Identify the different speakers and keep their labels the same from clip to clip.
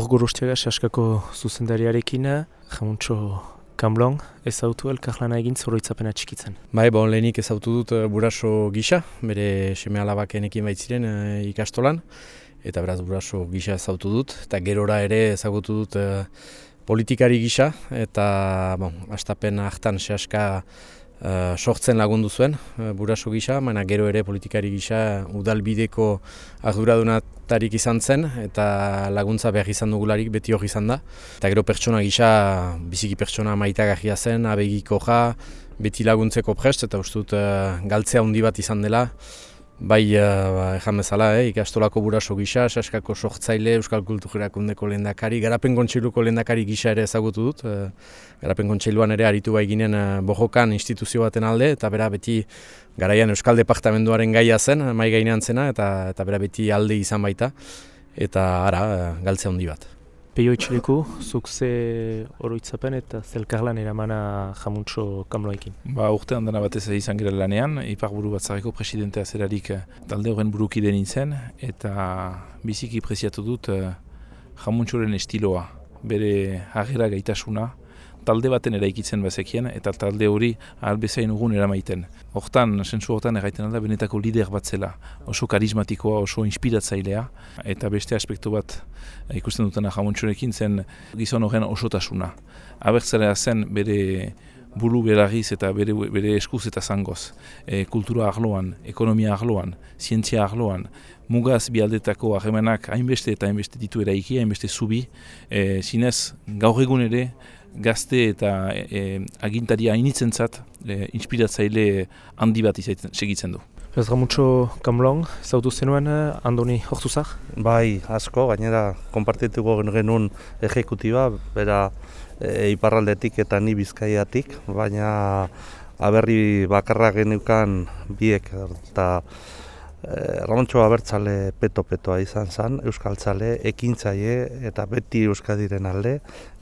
Speaker 1: Urgurustiaga saskako zuzendariarekin, jamuntxo Kamblon, ez autu elkarlana egin zoroitzapena txikitzen.
Speaker 2: Bai, bon, lehenik ez autu dut uh, buraso gisa, bere seme alabak enekin baitziren uh, ikastolan, eta beraz buraso gisa ez autu dut, eta gerora ere ezagutu dut uh, politikari gisa, eta bon, astapen hartan sehaska uh, sortzen lagundu zuen uh, buraso gisa, baina gero ere politikari gisa udalbideko arduradunatarik izan zen eta laguntza behar izan dugularik beti hori izan da. Eta gero pertsona gisa, biziki pertsona maitagarria zen, abegiko ja, beti laguntzeko prest eta ustut uh, galtzea handi bat izan dela. Bai, ezan bezala, eh, ikastolako buraso gisa, saskako sortzaile, Euskal Kulturakundeko lehendakari, Garapen Kontseiluko lehendakari gisa ere ezagutu dut. Uh, Garapen Kontseiluan ere aritu bai ginen uh, bojokan instituzio baten alde, eta bera beti garaian Euskal Departamentuaren gaia zen, mai gainean zena, eta, eta bera beti alde izan baita, eta ara, galtzea handi bat.
Speaker 1: Peio itxiliku, zuk ze oroitzapen eta zelkarlan eramana jamuntxo kamloekin?
Speaker 3: Ba, urte handana batez izan gira lanean, ipar buru batzareko presidentea zerarik eh, talde horren burukide nintzen, eta biziki preziatu dut uh, jamuntxoren estiloa, bere agera gaitasuna, talde baten eraikitzen bazekien eta talde hori albezain ugun eramaiten. Hortan, sentzu hortan erraiten alda, benetako lider bat zela, oso karismatikoa, oso inspiratzailea, eta beste aspektu bat ikusten dutena jamuntxurekin zen gizon horren osotasuna. Abertzalea zen bere buru beragiz eta bere, bere eskuz eta zangoz. E, kultura arloan, ekonomia arloan, zientzia arloan, mugaz bialdetako harremanak hainbeste eta hainbeste ditu eraiki, hainbeste zubi, e, zinez gaur egun ere gazte eta e, e agintaria hainitzen zat, e, inspiratzaile handi bat izaiten segitzen du.
Speaker 1: Ez gamutxo Kamlong, zautu zenuen eh, Andoni Hortuzak?
Speaker 4: Bai, asko, gainera, konpartituko genuen ejekutiba, bera e, iparraldetik eta ni bizkaiatik, baina aberri bakarra genukan biek eta Eh, Ramontxo abertzale peto-petoa izan zen, euskaltzale, ekintzaile eta beti euskadiren alde,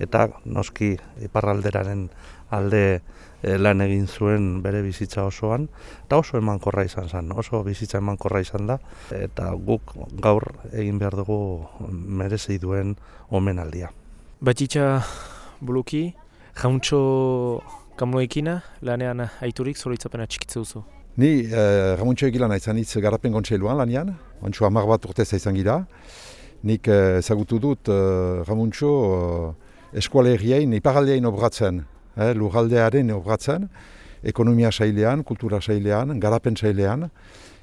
Speaker 4: eta noski iparralderaren alde eh, lan egin zuen bere bizitza osoan, eta oso emankorra izan zen, oso bizitza emankorra izan da, eta guk gaur egin behar dugu merezi duen omenaldia.
Speaker 1: Batitza buluki, jauntxo kamuekina, lanean aiturik zoroitzapena txikitze duzu.
Speaker 5: Ni eh, Ramuntxo egilan aizan hitz garapen kontseiluan lanian, bantxo hamar bat urtez aizan gira. Nik eh, ezagutu dut eh, Ramuntxo eh, eskualeriein, iparaldeain obratzen, eh, lurraldearen obratzen, ekonomia sailean, kultura sailean, garapen sailean,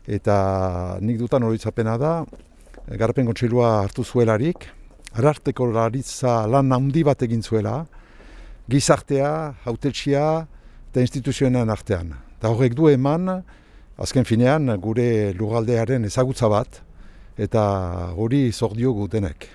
Speaker 5: eta nik dutan horitzapena da, garapen kontseilua hartu zuelarik, ararteko laritza lan handi bat egin zuela, gizartea, hautetxia eta instituzioen artean. Eta horrek du eman, azken finean, gure lugaldearen ezagutza bat, eta hori zordio gutenek.